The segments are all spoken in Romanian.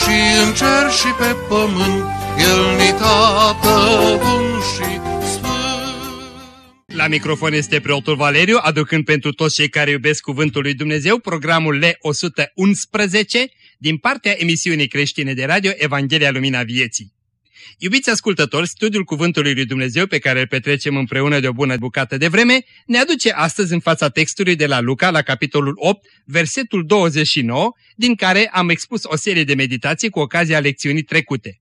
și în cer și pe pământ, El ni tată bun și la microfon este preotul Valeriu, aducând pentru toți cei care iubesc Cuvântul lui Dumnezeu programul L111 din partea emisiunii creștine de radio Evanghelia Lumina Vieții. Iubiți ascultători, studiul Cuvântului lui Dumnezeu pe care îl petrecem împreună de o bună bucată de vreme ne aduce astăzi în fața textului de la Luca, la capitolul 8, versetul 29, din care am expus o serie de meditații cu ocazia lecțiunii trecute.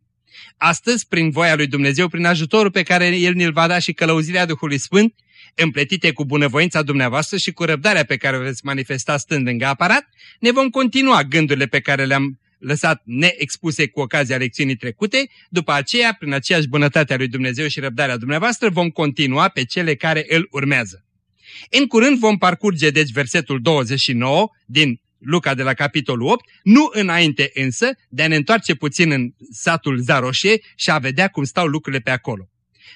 Astăzi, prin voia lui Dumnezeu, prin ajutorul pe care El ne-l va da și călăuzirea Duhului Sfânt, împletite cu bunăvoința dumneavoastră și cu răbdarea pe care o veți manifesta stând lângă aparat, ne vom continua gândurile pe care le-am lăsat neexpuse cu ocazia lecțiunii trecute, după aceea, prin aceeași bunătate a lui Dumnezeu și răbdarea dumneavoastră, vom continua pe cele care îl urmează. În curând vom parcurge deci versetul 29 din Luca de la capitolul 8, nu înainte însă de a ne întoarce puțin în satul Zaroșe și a vedea cum stau lucrurile pe acolo.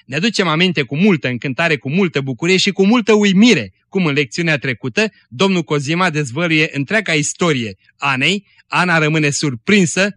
Ne aducem aminte cu multă încântare, cu multă bucurie și cu multă uimire, cum în lecțiunea trecută, domnul Cozima dezvăluie întreaga istorie Anei, Ana rămâne surprinsă,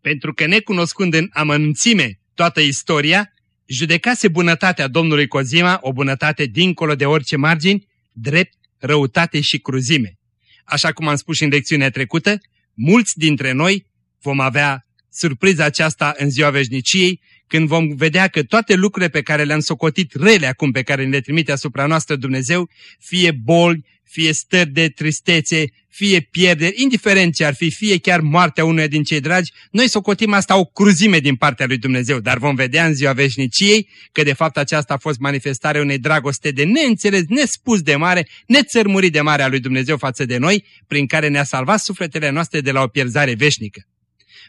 pentru că necunoscând în amănunțime toată istoria, judecase bunătatea domnului Cozima, o bunătate dincolo de orice margini, drept, răutate și cruzime. Așa cum am spus și în lecțiunea trecută, mulți dintre noi vom avea surpriza aceasta în ziua veșniciei, când vom vedea că toate lucrurile pe care le-am socotit rele acum pe care le trimite asupra noastră Dumnezeu, fie boli, fie stări de tristețe, fie pierderi, indiferent ce ar fi, fie chiar moartea unuia din cei dragi, noi socotim asta o cruzime din partea lui Dumnezeu, dar vom vedea în ziua veșniciei că de fapt aceasta a fost manifestarea unei dragoste de neînțeles, nespus de mare, nețărmurit de mare a lui Dumnezeu față de noi, prin care ne-a salvat sufletele noastre de la o pierzare veșnică.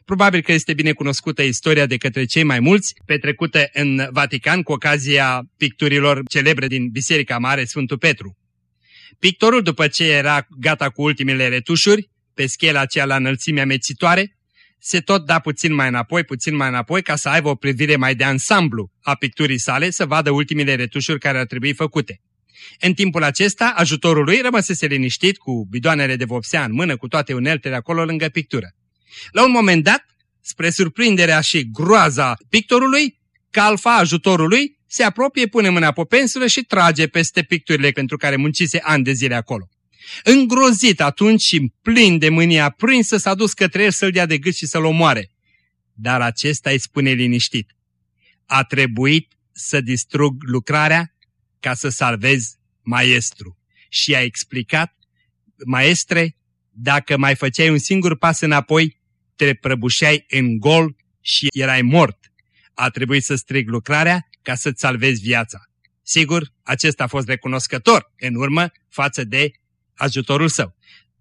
Probabil că este bine cunoscută istoria de către cei mai mulți, petrecută în Vatican cu ocazia picturilor celebre din Biserica Mare Sfântul Petru. Pictorul, după ce era gata cu ultimele retușuri, pe schela aceea la înălțimea mețitoare, se tot da puțin mai înapoi, puțin mai înapoi, ca să aibă o privire mai de ansamblu a picturii sale, să vadă ultimele retușuri care ar trebui făcute. În timpul acesta, ajutorul lui rămăsese liniștit cu bidoanele de vopsea în mână, cu toate uneltele acolo lângă pictură. La un moment dat, spre surprinderea și groaza pictorului, calfa ajutorului se apropie, pune mâna pe pensulă și trage peste picturile pentru care muncise ani de zile acolo. Îngrozit atunci și plin de mânie aprinsă s-a dus către el să-l dea de gât și să-l omoare. Dar acesta îi spune liniștit. A trebuit să distrug lucrarea ca să salvez maestru. Și a explicat, maestre, dacă mai făceai un singur pas înapoi, te prăbușeai în gol și erai mort. A trebuit să strig lucrarea ca să-ți salvezi viața. Sigur, acesta a fost recunoscător în urmă față de ajutorul său.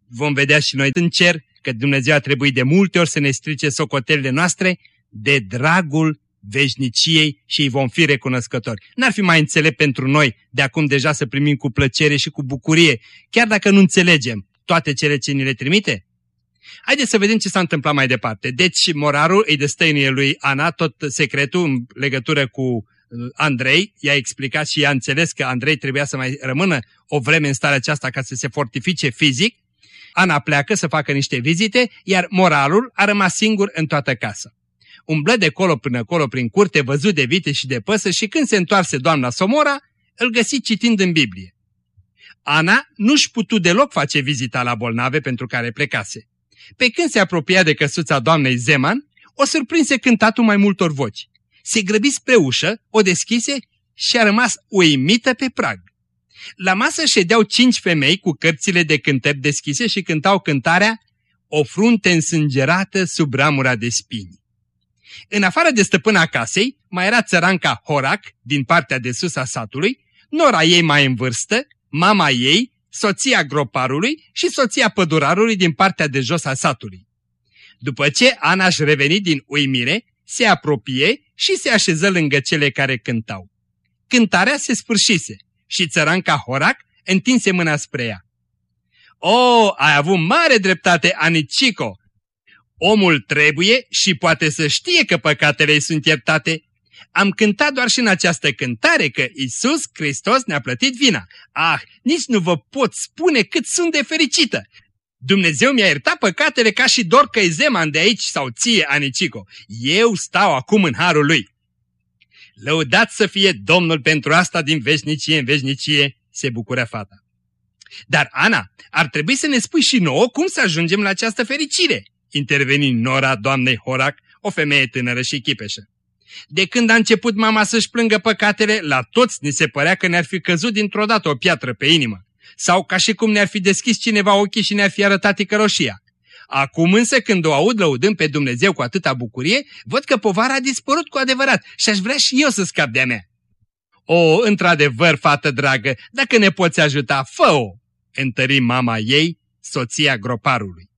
Vom vedea și noi în cer că Dumnezeu a trebuit de multe ori să ne strice socotelile noastre de dragul veșniciei și îi vom fi recunoscători. N-ar fi mai înțelept pentru noi de acum deja să primim cu plăcere și cu bucurie, chiar dacă nu înțelegem toate cele ce ni le trimite? Haideți să vedem ce s-a întâmplat mai departe. Deci morarul îi destăinuie lui Ana tot secretul în legătură cu uh, Andrei, i-a explicat și i-a înțeles că Andrei trebuia să mai rămână o vreme în starea aceasta ca să se fortifice fizic. Ana pleacă să facă niște vizite, iar moralul a rămas singur în toată casa. Umblă de colo până acolo prin curte, văzut de vite și de păsă și când se întoarse doamna Somora, îl găsi citind în Biblie. Ana nu-și putu deloc face vizita la bolnave pentru care plecase. Pe când se apropia de căsuța doamnei Zeman, o surprinse cântatul mai multor voci. Se grăbi spre ușă, o deschise și a rămas uimită pe prag. La masă ședeau cinci femei cu cărțile de cântep deschise și cântau cântarea O frunte însângerată sub ramura de spini. În afară de stăpâna casei, mai era țăranca Horac, din partea de sus a satului, nora ei mai în vârstă, mama ei, soția groparului și soția pădurarului din partea de jos a satului. După ce Ana își reveni din uimire, se apropie și se așeză lângă cele care cântau. Cântarea se sfârșise și țăranca Horac întinse mâna spre ea. O, ai avut mare dreptate, Anicico! Omul trebuie și poate să știe că păcatele îi sunt iertate. Am cântat doar și în această cântare că Isus Hristos ne-a plătit vina. Ah, nici nu vă pot spune cât sunt de fericită. Dumnezeu mi-a iertat păcatele ca și dor că Zeman de aici sau ție, Anicico. Eu stau acum în harul lui. Lăudat să fie Domnul pentru asta din veșnicie în veșnicie, se bucură fata. Dar, Ana, ar trebui să ne spui și nouă cum să ajungem la această fericire, interveni Nora doamnei Horac, o femeie tânără și chipeșă. De când a început mama să-și plângă păcatele, la toți ni se părea că ne-ar fi căzut dintr-o dată o piatră pe inimă, sau ca și cum ne-ar fi deschis cineva ochii și ne-ar fi arătat ticăroșia. Acum însă când o aud lăudând pe Dumnezeu cu atâta bucurie, văd că povara a dispărut cu adevărat și aș vrea și eu să scap de-a mea. O, într-adevăr, fată dragă, dacă ne poți ajuta, fă-o! întări mama ei, soția groparului.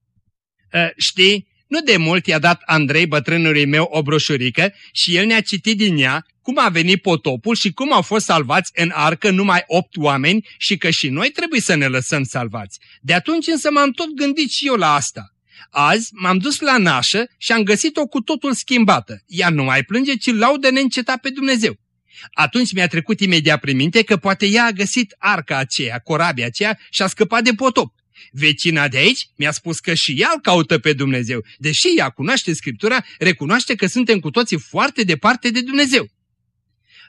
E, știi, nu de mult i-a dat Andrei bătrânului meu o broșurică și el ne-a citit din ea cum a venit potopul și cum au fost salvați în arcă numai opt oameni și că și noi trebuie să ne lăsăm salvați. De atunci însă m-am tot gândit și eu la asta. Azi m-am dus la nașă și am găsit-o cu totul schimbată. Ea nu mai plânge, ci laudă neîncetat pe Dumnezeu. Atunci mi-a trecut imediat prin minte că poate ea a găsit arca aceea, corabia aceea și a scăpat de potop. Vecina de aici mi-a spus că și ea îl caută pe Dumnezeu. Deși ea cunoaște Scriptura, recunoaște că suntem cu toții foarte departe de Dumnezeu.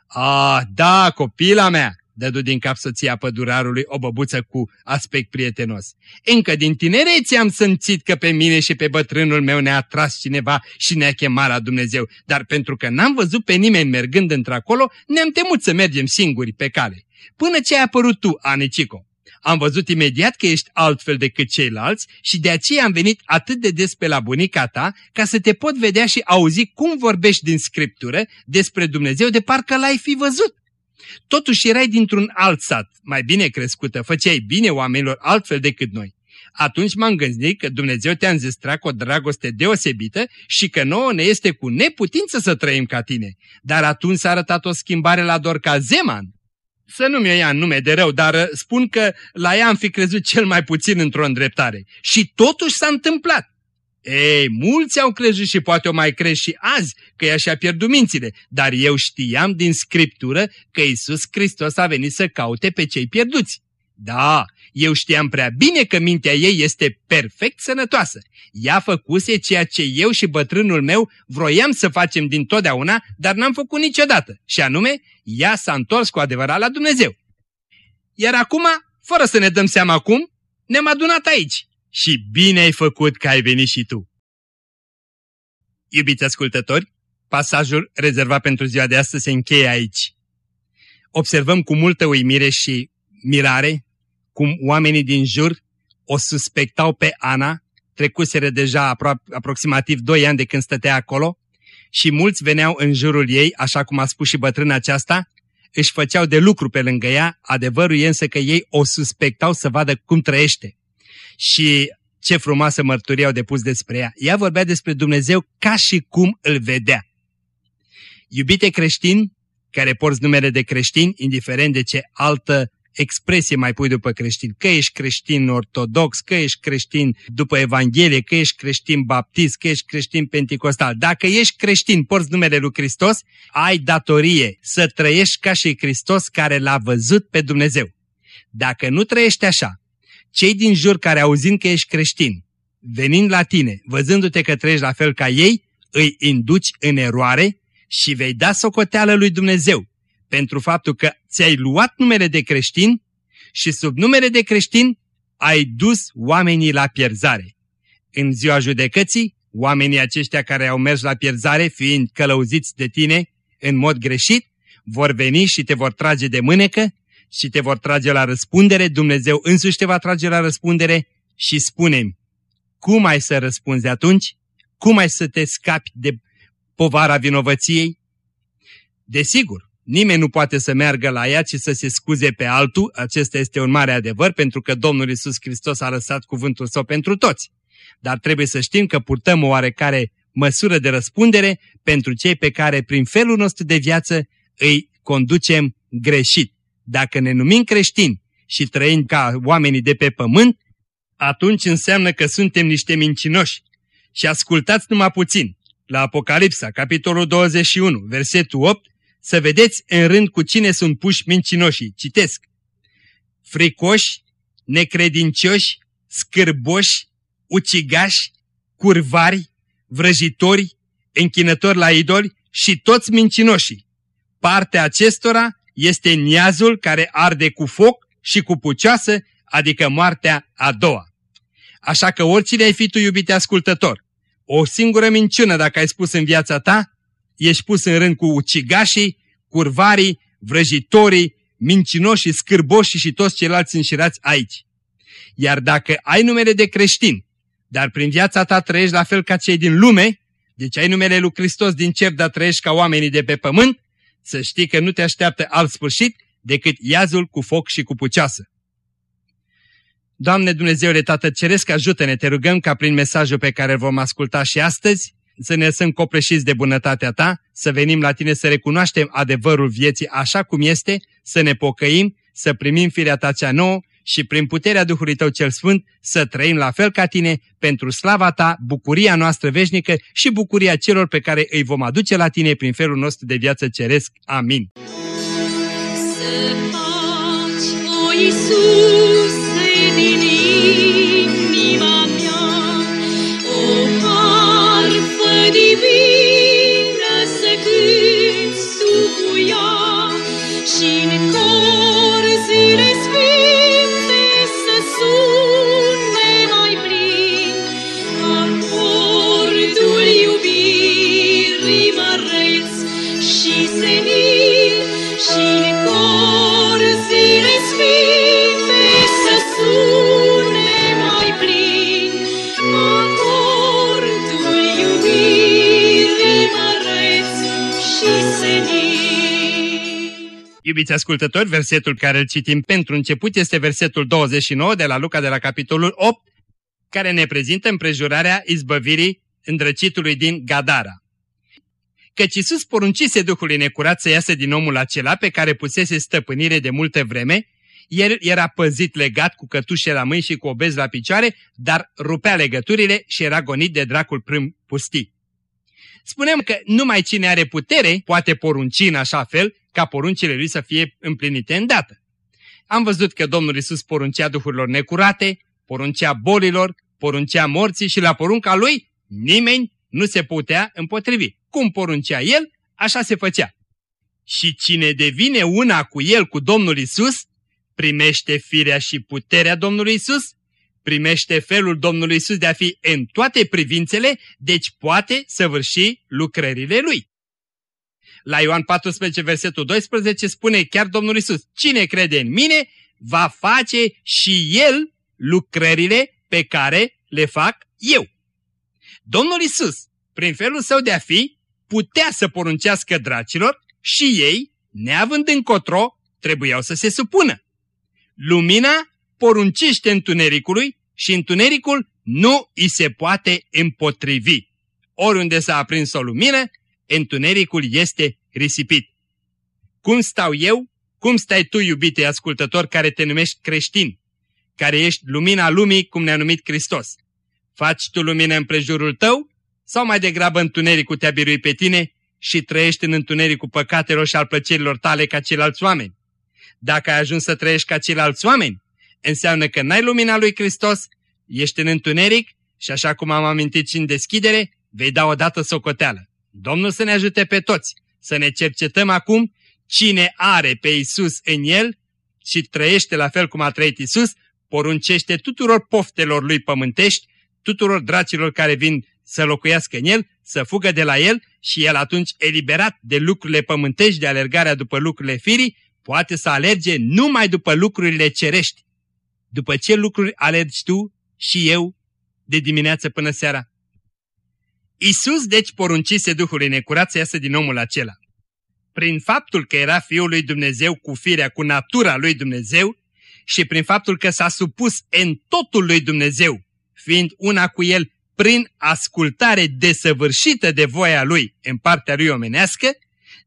A, da, copila mea, dădu din cap soția pădurarului o băbuță cu aspect prietenos. Încă din tinerețe am simțit că pe mine și pe bătrânul meu ne-a tras cineva și ne-a chemat la Dumnezeu, dar pentru că n-am văzut pe nimeni mergând într-acolo, ne-am temut să mergem singuri pe cale. Până ce ai apărut tu, Anicico. Am văzut imediat că ești altfel decât ceilalți și de aceea am venit atât de des pe la bunica ta ca să te pot vedea și auzi cum vorbești din Scriptură despre Dumnezeu de parcă l-ai fi văzut. Totuși erai dintr-un alt sat, mai bine crescută, făceai bine oamenilor altfel decât noi. Atunci m-am gândit că Dumnezeu te-a înzestrat cu o dragoste deosebită și că nouă ne este cu neputință să trăim ca tine. Dar atunci s-a arătat o schimbare la Dorca Zeman. Să nu mi-o ia în nume de rău, dar uh, spun că la ea am fi crezut cel mai puțin într-o îndreptare. Și totuși s-a întâmplat. Ei, mulți au crezut și poate o mai crezi și azi că ea și-a pierdut mințile, dar eu știam din Scriptură că Isus Hristos a venit să caute pe cei pierduți. Da, eu știam prea bine că mintea ei este perfect sănătoasă. Ea făcuse ceea ce eu și bătrânul meu vroiam să facem din totdeauna, dar n-am făcut niciodată, și anume, ea s-a întors cu adevărat la Dumnezeu. Iar acum, fără să ne dăm seama cum, ne-am adunat aici și bine ai făcut că ai venit și tu. Iubiți ascultători, pasajul rezervat pentru ziua de astăzi se încheie aici. Observăm cu multă uimire și mirare cum oamenii din jur o suspectau pe Ana, trecuseră deja apro aproximativ doi ani de când stătea acolo, și mulți veneau în jurul ei, așa cum a spus și bătrâna aceasta, își făceau de lucru pe lângă ea, adevărul e însă că ei o suspectau să vadă cum trăiește. Și ce frumoasă mărturie au depus despre ea. Ea vorbea despre Dumnezeu ca și cum îl vedea. Iubite creștini, care porți numele de creștini, indiferent de ce altă expresie mai pui după creștin, că ești creștin ortodox, că ești creștin după Evanghelie, că ești creștin baptist, că ești creștin penticostal. Dacă ești creștin, porți numele lui Hristos, ai datorie să trăiești ca și Hristos care l-a văzut pe Dumnezeu. Dacă nu trăiești așa, cei din jur care auzind că ești creștin, venind la tine, văzându-te că trăiești la fel ca ei, îi induci în eroare și vei da socoteală lui Dumnezeu pentru faptul că ți-ai luat numele de creștin și sub numele de creștin ai dus oamenii la pierzare. În ziua judecății, oamenii aceștia care au mers la pierzare, fiind călăuziți de tine în mod greșit, vor veni și te vor trage de mânecă și te vor trage la răspundere, Dumnezeu însuși te va trage la răspundere și spune cum ai să răspunzi atunci? Cum ai să te scapi de povara vinovăției? Desigur, Nimeni nu poate să meargă la ea, ci să se scuze pe altul, acesta este un mare adevăr, pentru că Domnul Isus Hristos a lăsat cuvântul său pentru toți. dar trebuie să știm că purtăm o oarecare măsură de răspundere pentru cei pe care prin felul nostru de viață îi conducem greșit. Dacă ne numim creștini și trăim ca oamenii de pe pământ, atunci înseamnă că suntem niște mincinoși. Și ascultați numai puțin, la Apocalipsa, capitolul 21, versetul 8, să vedeți în rând cu cine sunt puși mincinoșii. Citesc. Fricoși, necredincioși, scârboși, ucigași, curvari, vrăjitori, închinători la idoli și toți mincinoșii. Partea acestora este niazul care arde cu foc și cu pucioasă, adică moartea a doua. Așa că oricine ai fi tu, iubite ascultător, o singură minciună dacă ai spus în viața ta, ești pus în rând cu ucigașii, curvarii, vrăjitorii, mincinoșii, scârboșii și toți ceilalți înșirați aici. Iar dacă ai numele de creștin, dar prin viața ta trăiești la fel ca cei din lume, deci ai numele lui Hristos din cer, dar trăiești ca oamenii de pe pământ, să știi că nu te așteaptă alt sfârșit decât iazul cu foc și cu puceasă. Doamne Dumnezeule Tată Ceresc, ajută-ne, te rugăm ca prin mesajul pe care îl vom asculta și astăzi, să ne lăsăm copleșiți de bunătatea Ta, să venim la Tine să recunoaștem adevărul vieții așa cum este, să ne pocăim, să primim firea Ta cea nouă și prin puterea Duhului Tău cel Sfânt să trăim la fel ca Tine pentru slava Ta, bucuria noastră veșnică și bucuria celor pe care îi vom aduce la Tine prin felul nostru de viață ceresc. Amin. Să faci, o Iisuse, in gold. Iubiți ascultători, versetul care îl citim pentru început este versetul 29 de la Luca de la capitolul 8, care ne prezintă împrejurarea izbăvirii îndrăcitului din Gadara. Căci Iisus poruncise Duhului necurat să iasă din omul acela pe care pusese stăpânire de multă vreme, el era păzit legat cu cătușe la mâini și cu obez la picioare, dar rupea legăturile și era gonit de dracul prâm pustii. Spunem că numai cine are putere poate porunci în așa fel ca poruncile lui să fie împlinite îndată. Am văzut că Domnul Isus poruncea duhurilor necurate, poruncea bolilor, poruncea morții și la porunca lui nimeni nu se putea împotrivi. Cum poruncea el, așa se făcea. Și cine devine una cu el, cu Domnul Isus, primește firea și puterea Domnului Isus, primește felul Domnului Isus de a fi în toate privințele, deci poate săvârși lucrările lui. La Ioan 14, versetul 12 spune chiar Domnul Isus, cine crede în mine va face și el lucrările pe care le fac eu. Domnul Isus, prin felul său de a fi, putea să poruncească dracilor și ei, neavând încotro, trebuiau să se supună. Lumina poruncește întunericului și întunericul nu îi se poate împotrivi. Oriunde s-a aprins o lumină, întunericul este risipit. Cum stau eu? Cum stai tu, iubite ascultător, care te numești creștin? Care ești lumina lumii, cum ne-a numit Hristos? Faci tu lumină în prejurul tău? Sau mai degrabă întunericul te-a biruit pe tine și trăiești în întunericul păcatelor și al plăcerilor tale ca ceilalți oameni? Dacă ai ajuns să trăiești ca ceilalți oameni, înseamnă că n-ai lumina lui Hristos, ești în întuneric și așa cum am amintit și în deschidere, vei da odată socoteală. Domnul să ne ajute pe toți să ne cercetăm acum cine are pe Isus în el și trăiește la fel cum a trăit Isus, poruncește tuturor poftelor lui pământești, tuturor dracilor care vin să locuiască în el, să fugă de la el și el atunci, eliberat de lucrurile pământești, de alergarea după lucrurile firii, poate să alerge numai după lucrurile cerești. După ce lucruri alergi tu și eu de dimineață până seara? Isus deci poruncise Duhului necurat să iasă din omul acela. Prin faptul că era Fiul lui Dumnezeu cu firea, cu natura lui Dumnezeu și prin faptul că s-a supus în totul lui Dumnezeu, fiind una cu El prin ascultare desăvârșită de voia Lui în partea Lui omenească,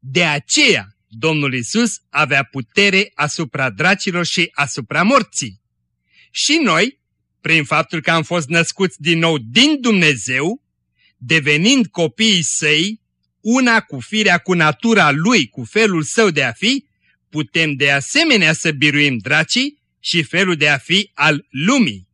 de aceea Domnul Isus avea putere asupra dracilor și asupra morții. Și noi, prin faptul că am fost născuți din nou din Dumnezeu, devenind copiii săi, una cu firea, cu natura lui, cu felul său de a fi, putem de asemenea să biruim dracii și felul de a fi al lumii.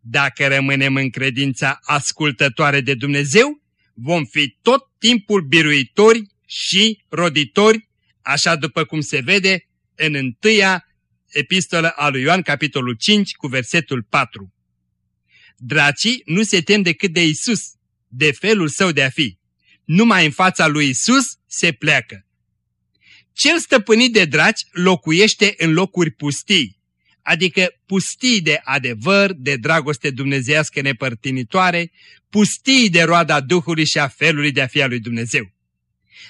Dacă rămânem în credința ascultătoare de Dumnezeu, vom fi tot timpul biruitori și roditori, așa după cum se vede în întâia epistolă a lui Ioan, capitolul 5, cu versetul 4. Dracii nu se tem decât de Isus, de felul său de a fi. Numai în fața lui Isus se pleacă. Cel stăpânit de draci locuiește în locuri pustii, adică pustii de adevăr, de dragoste dumnezească nepărtinitoare, pustii de roada Duhului și a felului de a fi al lui Dumnezeu.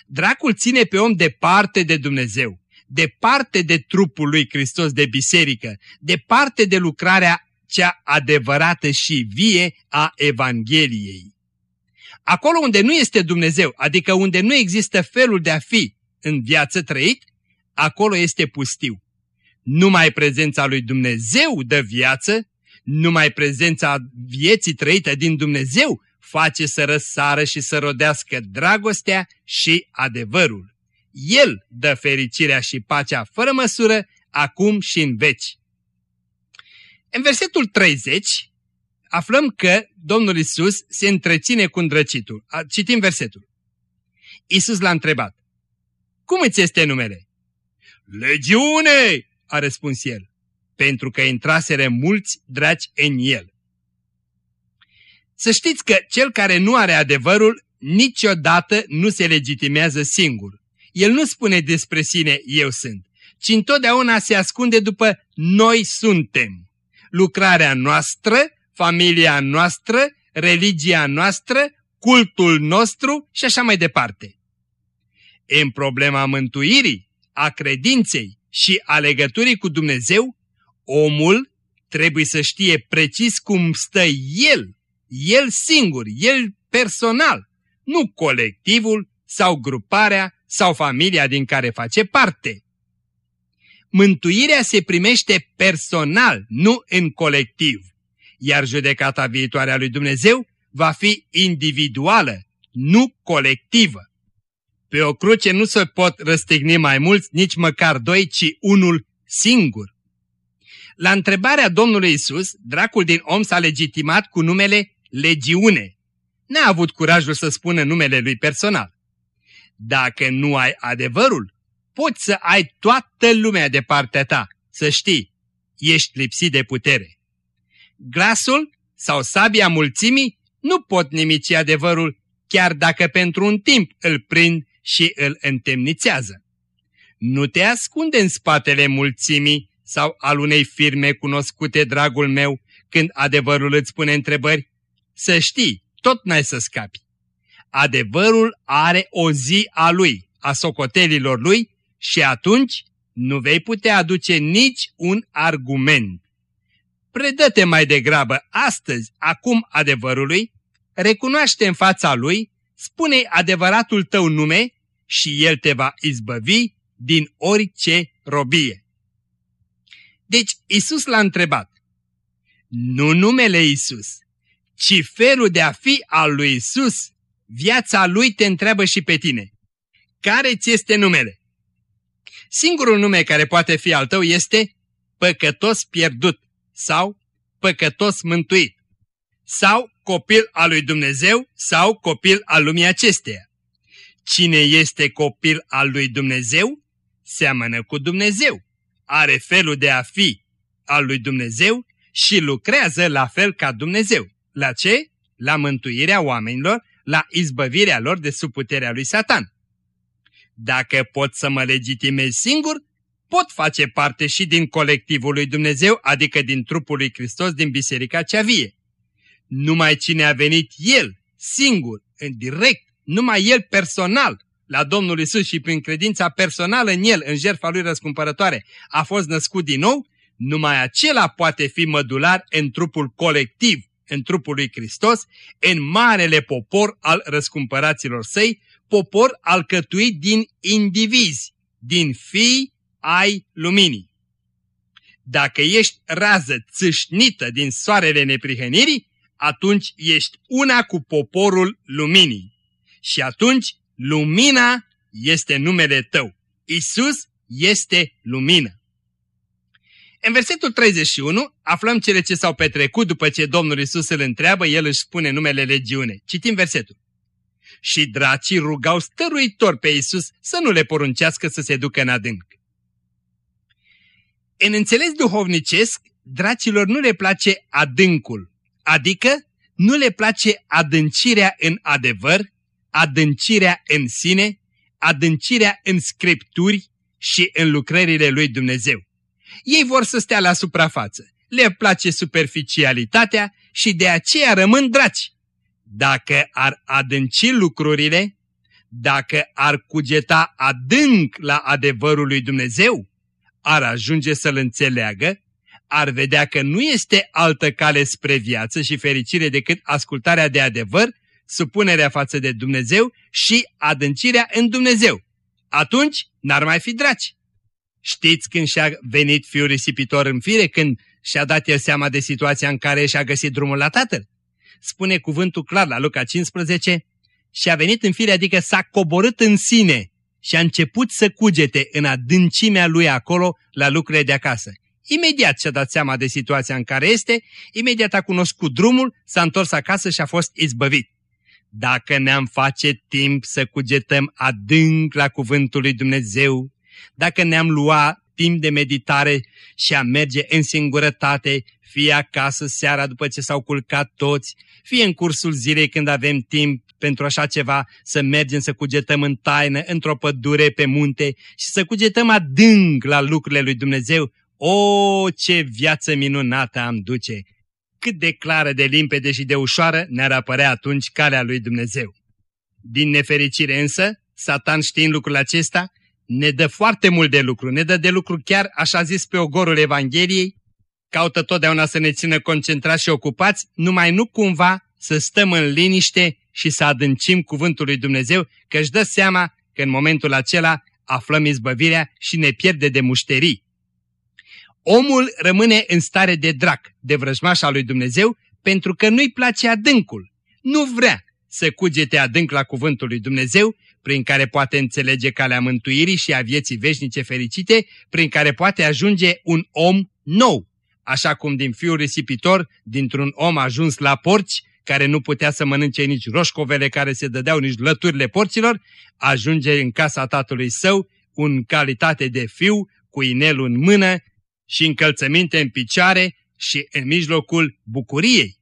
Dracul ține pe om departe de Dumnezeu, departe de trupul lui Hristos de biserică, departe de lucrarea cea adevărată și vie a Evangheliei. Acolo unde nu este Dumnezeu, adică unde nu există felul de a fi în viață trăit, acolo este pustiu. Numai prezența lui Dumnezeu dă viață, numai prezența vieții trăită din Dumnezeu face să răsară și să rodească dragostea și adevărul. El dă fericirea și pacea fără măsură, acum și în veci. În versetul 30 aflăm că Domnul Isus se întreține cu îndrăcitul. Citim versetul. Isus l-a întrebat, Cum îți este numele? Legiune, a răspuns el, pentru că intraseră mulți dragi în el. Să știți că cel care nu are adevărul niciodată nu se legitimează singur. El nu spune despre sine eu sunt, ci întotdeauna se ascunde după noi suntem. Lucrarea noastră, familia noastră, religia noastră, cultul nostru și așa mai departe. În problema mântuirii, a credinței și a legăturii cu Dumnezeu, omul trebuie să știe precis cum stă el, el singur, el personal, nu colectivul sau gruparea sau familia din care face parte. Mântuirea se primește personal, nu în colectiv, iar judecata viitoare a lui Dumnezeu va fi individuală, nu colectivă. Pe o cruce nu se pot răstigni mai mulți, nici măcar doi, ci unul singur. La întrebarea Domnului Isus, dracul din om s-a legitimat cu numele Legiune. N-a avut curajul să spună numele lui personal. Dacă nu ai adevărul, poți să ai toată lumea de partea ta, să știi, ești lipsit de putere. Glasul sau sabia mulțimii nu pot nimici adevărul, chiar dacă pentru un timp îl prind și îl întemnițează. Nu te ascunde în spatele mulțimii sau al unei firme cunoscute, dragul meu, când adevărul îți pune întrebări. Să știi, tot n-ai să scapi. Adevărul are o zi a lui, a socotelilor lui și atunci nu vei putea aduce nici un argument. Predă-te mai degrabă astăzi, acum adevărului, recunoaște în fața lui, spune adevăratul tău nume și el te va izbăvi din orice robie. Deci Isus l-a întrebat, nu numele Isus, ci felul de a fi al lui Isus, viața lui te întreabă și pe tine. Care ți este numele? Singurul nume care poate fi al tău este păcătos pierdut sau păcătos mântuit sau copil al lui Dumnezeu sau copil al lumii acesteia. Cine este copil al lui Dumnezeu, seamănă cu Dumnezeu, are felul de a fi al lui Dumnezeu și lucrează la fel ca Dumnezeu. La ce? La mântuirea oamenilor, la izbăvirea lor de sub puterea lui Satan. Dacă pot să mă legitimez singur, pot face parte și din colectivul lui Dumnezeu, adică din trupul lui Hristos din biserica cea vie. Numai cine a venit El, singur, în direct, numai El personal, la Domnul Isus și prin credința personală în El, în jertfa Lui răscumpărătoare, a fost născut din nou, numai acela poate fi mădular în trupul colectiv, în trupul lui Hristos, în marele popor al răscumpăraților săi, popor alcătuit din indivizi, din fii ai luminii. Dacă ești rază țâșnită din soarele neprihănirii, atunci ești una cu poporul luminii. Și atunci lumina este numele tău. Isus este lumină. În versetul 31 aflăm cele ce s-au petrecut după ce Domnul Isus îl întreabă, el își spune numele legiune. Citim versetul. Și dracii rugau stăruitor pe Isus să nu le poruncească să se ducă în adânc. În înțeles duhovnicesc, dracilor nu le place adâncul, adică nu le place adâncirea în adevăr, adâncirea în sine, adâncirea în scripturi și în lucrările lui Dumnezeu. Ei vor să stea la suprafață, le place superficialitatea și de aceea rămân draci. Dacă ar adânci lucrurile, dacă ar cugeta adânc la adevărul lui Dumnezeu, ar ajunge să-l înțeleagă, ar vedea că nu este altă cale spre viață și fericire decât ascultarea de adevăr, supunerea față de Dumnezeu și adâncirea în Dumnezeu. Atunci n-ar mai fi draci. Știți când și-a venit fiul risipitor în fire, când și-a dat el seama de situația în care și-a găsit drumul la tatăl? Spune cuvântul clar la Luca 15, și-a venit în fire, adică s-a coborât în sine și a început să cugete în adâncimea lui acolo la lucrurile de acasă. Imediat și-a dat seama de situația în care este, imediat a cunoscut drumul, s-a întors acasă și a fost izbăvit. Dacă ne-am face timp să cugetăm adânc la cuvântul lui Dumnezeu, dacă ne-am luat timp de meditare și a merge în singurătate, fie acasă seara după ce s-au culcat toți, fie în cursul zilei când avem timp pentru așa ceva, să mergem să cugetăm în taină, într-o pădure, pe munte și să cugetăm adânc la lucrurile lui Dumnezeu. O, ce viață minunată am duce! Cât de clară, de limpede și de ușoară ne-ar apărea atunci calea lui Dumnezeu. Din nefericire însă, Satan știind lucrul acesta, ne dă foarte mult de lucru, ne dă de lucru chiar, așa zis, pe ogorul Evangheliei, caută totdeauna să ne țină concentrați și ocupați, numai nu cumva să stăm în liniște și să adâncim cuvântul lui Dumnezeu, că își dă seama că în momentul acela aflăm izbăvirea și ne pierde de mușterii. Omul rămâne în stare de drac, de vrăjmaș al lui Dumnezeu, pentru că nu-i place adâncul. Nu vrea să cugete adânc la cuvântul lui Dumnezeu, prin care poate înțelege calea mântuirii și a vieții veșnice fericite, prin care poate ajunge un om nou. Așa cum din fiul risipitor, dintr-un om ajuns la porci, care nu putea să mănânce nici roșcovele care se dădeau, nici lăturile porților, ajunge în casa tatălui său, un calitate de fiu, cu inelul în mână și încălțăminte în picioare și în mijlocul bucuriei.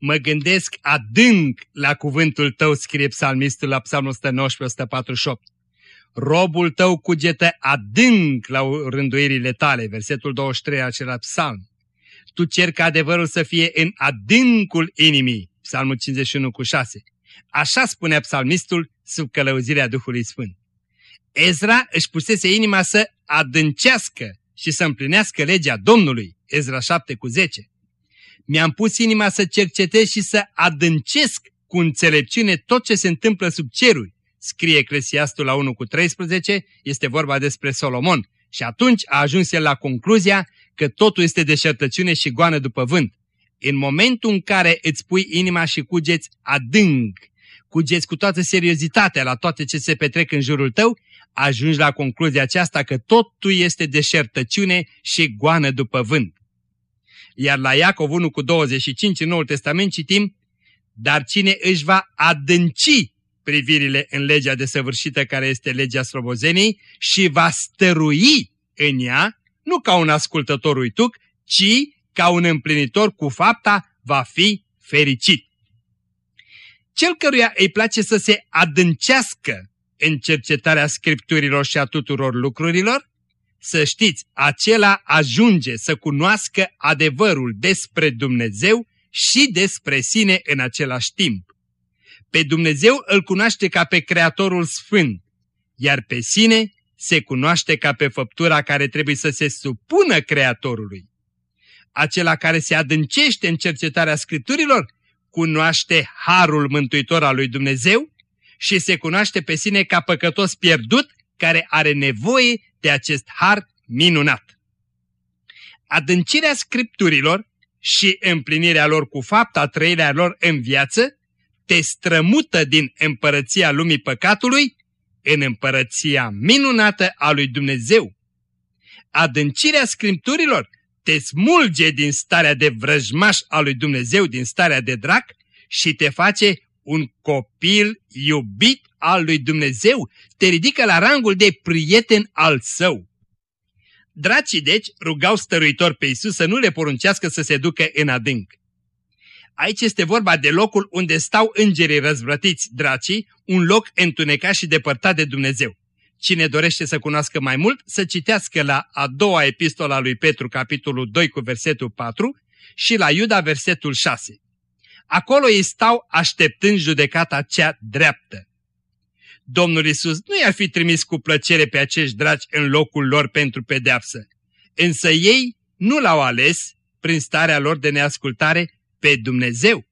Mă gândesc adânc la cuvântul tău, scrie psalmistul la psalmul 119-148. Robul tău cugetă adânc la rânduirile tale, versetul 23 acela psalm tu cer ca adevărul să fie în adâncul inimii. Psalmul 51 cu 6. Așa spunea psalmistul sub călăuzirea Duhului Sfânt. Ezra își pusese inima să adâncească și să împlinească legea Domnului. Ezra 7 cu 10. Mi-am pus inima să cercetez și să adâncesc cu înțelepciune tot ce se întâmplă sub ceruri. Scrie Eclesiastul la 1 cu 13, este vorba despre Solomon. Și atunci a ajuns el la concluzia că totul este deșertăciune și goană după vânt. În momentul în care îți pui inima și cugeți adânc, cugeți cu toată seriozitatea la toate ce se petrec în jurul tău, ajungi la concluzia aceasta că totul este deșertăciune și goană după vânt. Iar la Iacov 1 cu 25 în Noul Testament citim, dar cine își va adânci privirile în legea desăvârșită care este legea slobozenii și va stărui în ea, nu ca un ascultător uituc, ci ca un împlinitor cu fapta va fi fericit. Cel căruia îi place să se adâncească în cercetarea scripturilor și a tuturor lucrurilor, să știți, acela ajunge să cunoască adevărul despre Dumnezeu și despre sine în același timp. Pe Dumnezeu îl cunoaște ca pe Creatorul Sfânt, iar pe sine se cunoaște ca pe făptura care trebuie să se supună Creatorului. acela care se adâncește în cercetarea Scripturilor, cunoaște harul mântuitor al lui Dumnezeu și se cunoaște pe sine ca păcătos pierdut care are nevoie de acest har minunat. Adâncirea Scripturilor și împlinirea lor cu fapta trăirea lor în viață te strămută din împărăția lumii păcatului în împărăția minunată a lui Dumnezeu. Adâncirea Scripturilor te smulge din starea de vrăjmaș a lui Dumnezeu, din starea de drac și te face un copil iubit al lui Dumnezeu, te ridică la rangul de prieten al său. Dracii, deci, rugau stăruitor pe Isus să nu le poruncească să se ducă în adânc. Aici este vorba de locul unde stau îngerii răzvrătiți dracii, un loc întunecat și depărtat de Dumnezeu. Cine dorește să cunoască mai mult, să citească la a doua epistola lui Petru, capitolul 2 cu versetul 4 și la Iuda versetul 6. Acolo ei stau așteptând judecata cea dreaptă. Domnul Isus nu i-ar fi trimis cu plăcere pe acești dragi în locul lor pentru pedeapsă, însă ei nu l-au ales, prin starea lor de neascultare, pe Dumnezeu.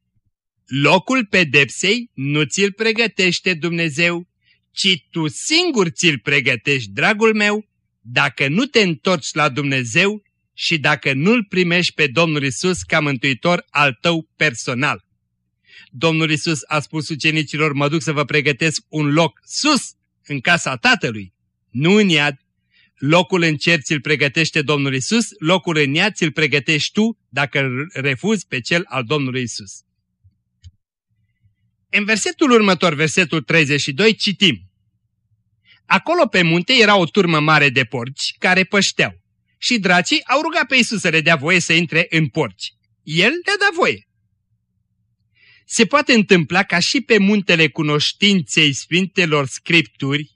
Locul pedepsei nu ți-l pregătește Dumnezeu, ci tu singur ți-l pregătești, dragul meu, dacă nu te întorci la Dumnezeu și dacă nu-L primești pe Domnul Isus ca mântuitor al tău personal. Domnul Isus a spus ucenicilor, mă duc să vă pregătesc un loc sus, în casa Tatălui, nu în iad. Locul în cer ți-l pregătește Domnul Isus, locul în iad ți-l pregătești tu dacă îl refuzi pe cel al Domnului Isus. În versetul următor, versetul 32, citim. Acolo pe munte era o turmă mare de porci care pășteau și dracii au rugat pe Isus să le dea voie să intre în porci. El le-a dat voie. Se poate întâmpla ca și pe muntele cunoștinței Sfintelor Scripturi,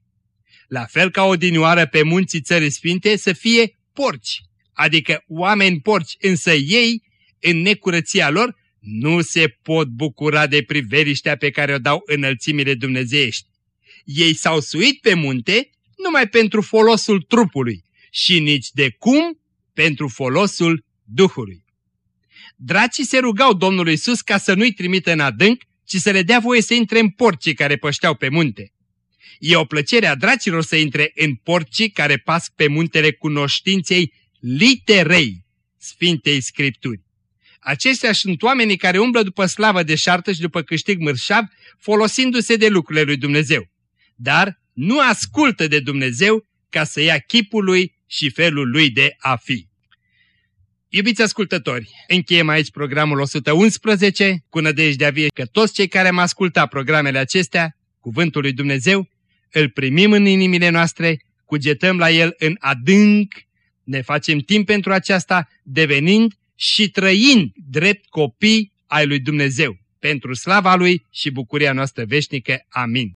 la fel ca odinioară pe munții țării Sfinte, să fie porci, adică oameni porci, însă ei, în necurăția lor, nu se pot bucura de priveliștea pe care o dau înălțimile dumnezeiești. Ei s-au suit pe munte numai pentru folosul trupului și nici de cum pentru folosul Duhului. Dracii se rugau Domnului Isus ca să nu-i trimită în adânc, ci să le dea voie să intre în porcii care pășteau pe munte. E o plăcere a dracilor să intre în porcii care pasc pe muntele cunoștinței literei Sfintei Scripturi. Aceștia sunt oamenii care umblă după slavă de șartă și după câștig mărșav, folosindu-se de lucrurile lui Dumnezeu. Dar nu ascultă de Dumnezeu ca să ia chipul lui și felul lui de a fi. Iubiți ascultători, încheiem aici programul 111 cu nădejdea vie că toți cei care am ascultat programele acestea, Cuvântul lui Dumnezeu, îl primim în inimile noastre, cugetăm la el în adânc, ne facem timp pentru aceasta, devenind și trăind drept copii ai lui Dumnezeu, pentru slava lui și bucuria noastră veșnică. Amin.